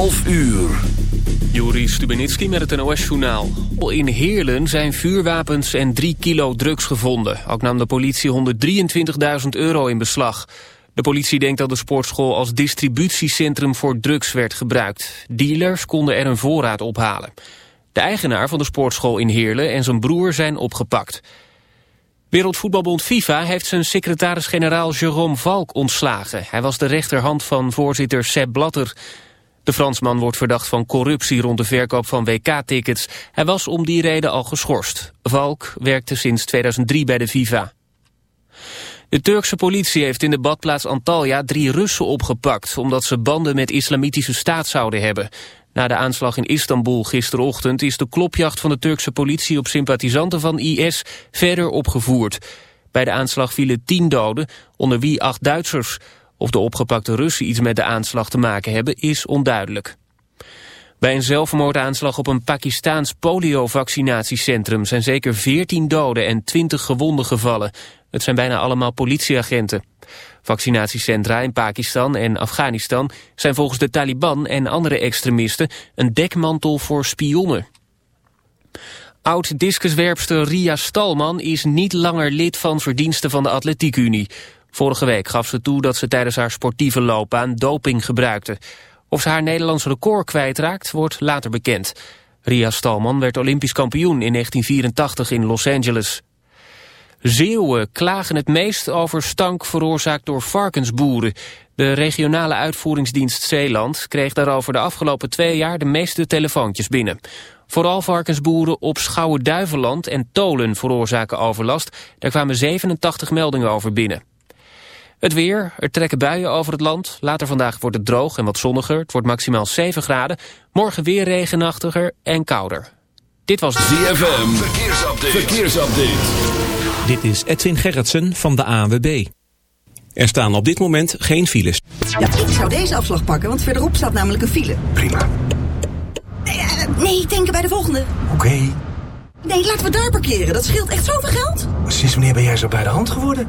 11 uur. Juri Stubenitski met het NOS-journaal. In Heerlen zijn vuurwapens en 3 kilo drugs gevonden. Ook nam de politie 123.000 euro in beslag. De politie denkt dat de sportschool als distributiecentrum voor drugs werd gebruikt. Dealers konden er een voorraad ophalen. De eigenaar van de sportschool in Heerlen en zijn broer zijn opgepakt. Wereldvoetbalbond FIFA heeft zijn secretaris-generaal Jérôme Valk ontslagen. Hij was de rechterhand van voorzitter Sepp Blatter. De Fransman wordt verdacht van corruptie rond de verkoop van WK-tickets. Hij was om die reden al geschorst. Valk werkte sinds 2003 bij de FIFA. De Turkse politie heeft in de badplaats Antalya drie Russen opgepakt... omdat ze banden met islamitische staat zouden hebben. Na de aanslag in Istanbul gisterochtend is de klopjacht van de Turkse politie op sympathisanten van IS verder opgevoerd. Bij de aanslag vielen tien doden, onder wie acht Duitsers. Of de opgepakte Russen iets met de aanslag te maken hebben is onduidelijk. Bij een zelfmoordaanslag op een Pakistaans poliovaccinatiecentrum zijn zeker 14 doden en 20 gewonden gevallen. Het zijn bijna allemaal politieagenten. Vaccinatiecentra in Pakistan en Afghanistan zijn volgens de Taliban en andere extremisten een dekmantel voor spionnen. Oud-discuswerpster Ria Stalman is niet langer lid van verdiensten van de Atletiekunie. Vorige week gaf ze toe dat ze tijdens haar sportieve loopbaan doping gebruikte. Of ze haar Nederlands record kwijtraakt, wordt later bekend. Ria Stalman werd olympisch kampioen in 1984 in Los Angeles. Zeeuwen klagen het meest over stank veroorzaakt door varkensboeren. De regionale uitvoeringsdienst Zeeland kreeg daarover de afgelopen twee jaar de meeste telefoontjes binnen. Vooral varkensboeren op Schouwen-Duiveland en Tolen veroorzaken overlast. Daar kwamen 87 meldingen over binnen. Het weer, er trekken buien over het land. Later vandaag wordt het droog en wat zonniger. Het wordt maximaal 7 graden. Morgen weer regenachtiger en kouder. Dit was ZFM. Verkeersupdate. Verkeersupdate. Dit is Edwin Gerritsen van de ANWB. Er staan op dit moment geen files. Ja, ik zou deze afslag pakken, want verderop staat namelijk een file. Prima. Nee, eh, nee ik denk bij de volgende. Oké. Nee, laten we daar parkeren. Dat scheelt echt zoveel geld. Sinds wanneer ben jij zo bij de hand geworden?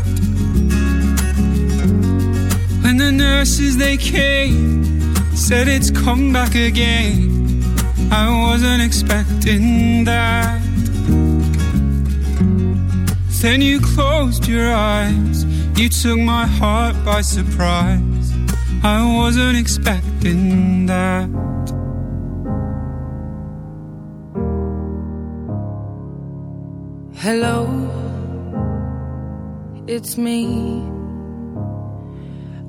When the nurses they came, said it's come back again. I wasn't expecting that. Then you closed your eyes, you took my heart by surprise. I wasn't expecting that. Hello, it's me.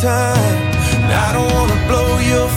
Time. I don't wanna blow your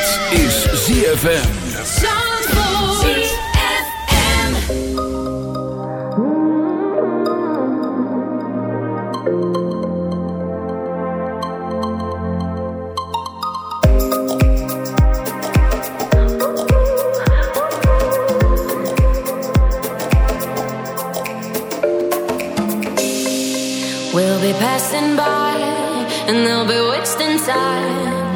Dit is ZFM. We'll be passing by and they'll be wasting time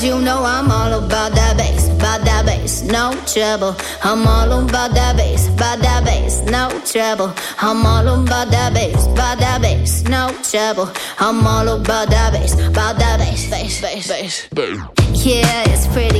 Cause you know I'm all about that bass, about that bass, no trouble. I'm all about that bass, about that bass, no trouble. I'm all about that bass, about that bass, no trouble. I'm all about that bass, about that bass, bass, bass, bass. Yeah, it's pretty